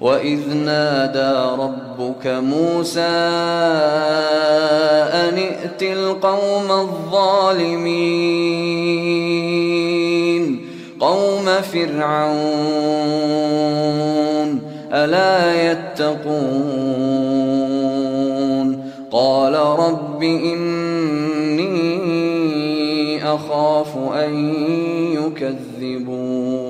وإذ نادى ربك موسى أن ائت القوم الظالمين قوم فرعون ألا يتقون قال رب إني أخاف أن يكذبون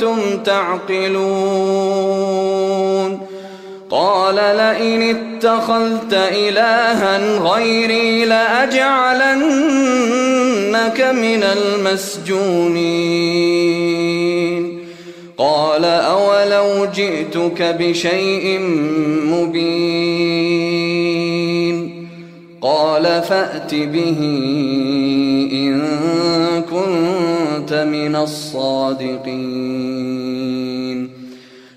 كنتم تعقلون. قال لئن اتخذت إلها غيري لأجعلنك من المسجونين. قال أولو جئتك بشيء مبين. قال فأت به إن كنت من الصادقين.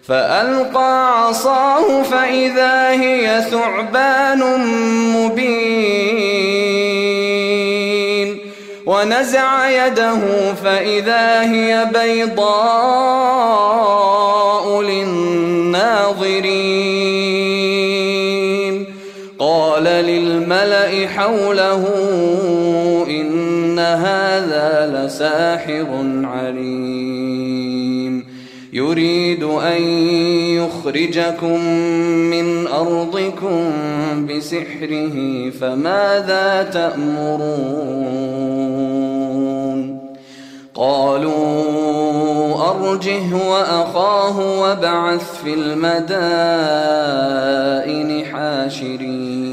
فألقى عصاه فإذا هي ثعبان مبين. ونزع يده فإذا هي بيضاء للناظرين. للملأ حوله إن هذا لساحر عليم. يريد أن يخرجكم من أرضكم بسحره فماذا تأمرون؟ قالوا أرجه وأخاه وابعث في المدائن حاشرين.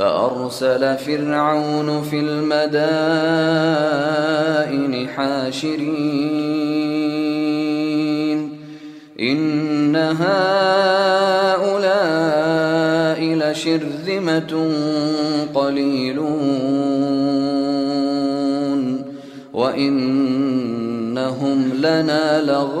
فأرسل فرعون في المدائن حاشرين. إن هؤلاء لشرذمة قليلون. وإنهم لنا لغائظون.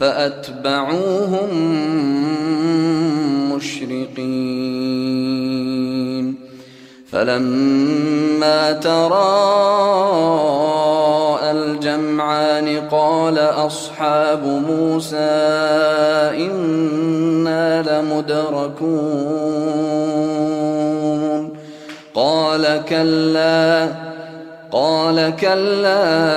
فأتبعوهم مشرقين. فلما تراءى الجمعان قال أصحاب موسى إنا لمدركون. قال كلا قال كلا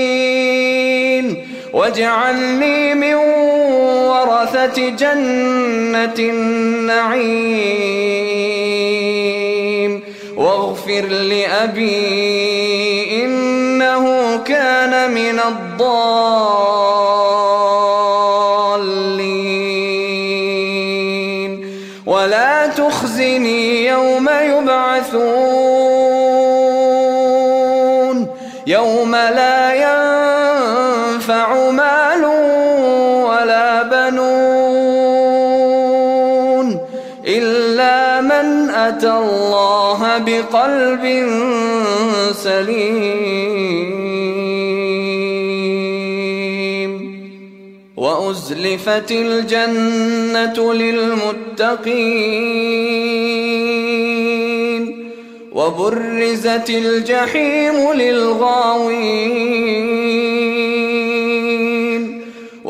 واجعلني من ورثة جنة النعيم. واغفر لأبي إنه كان من الضالين. أتى الله بقلب سليم وأزلفت الجنة للمتقين وبرزت الجحيم للغاوين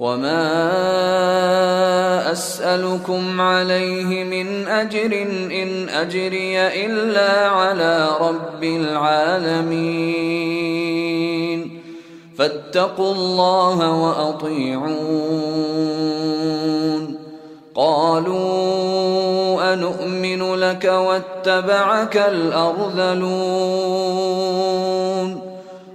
وما أسألكم عليه من أجر إن أجري إلا على رب العالمين فاتقوا الله وأطيعون قالوا أنؤمن لك واتبعك الأرذلون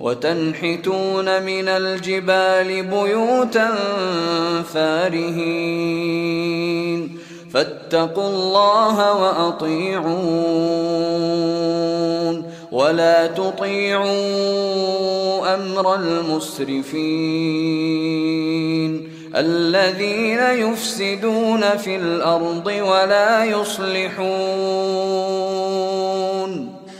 وتنحتون من الجبال بيوتا فارهين. فاتقوا الله وأطيعون. ولا تطيعوا أمر المسرفين. الذين يفسدون في الأرض ولا يصلحون.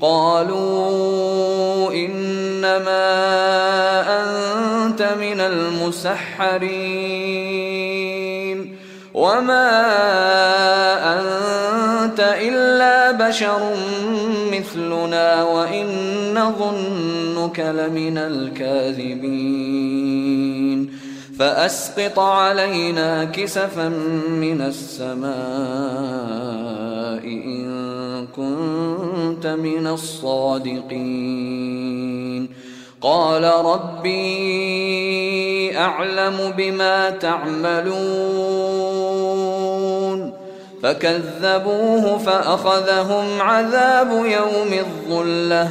قالوا إنما أنت من المسحرين وما أنت إلا بشر مثلنا وإن نظنك لمن الكاذبين فأسقط علينا كسفا من السماء إن كنت من الصادقين. قال ربي أعلم بما تعملون. فكذبوه فأخذهم عذاب يوم الظلة.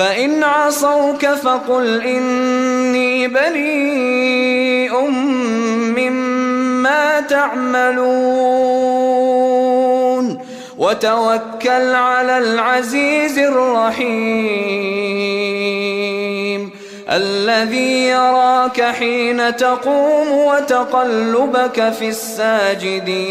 فإن عصوك فقل إني بريء مما تعملون. وتوكل على العزيز الرحيم. الذي يراك حين تقوم وتقلبك في الساجدين.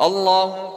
الله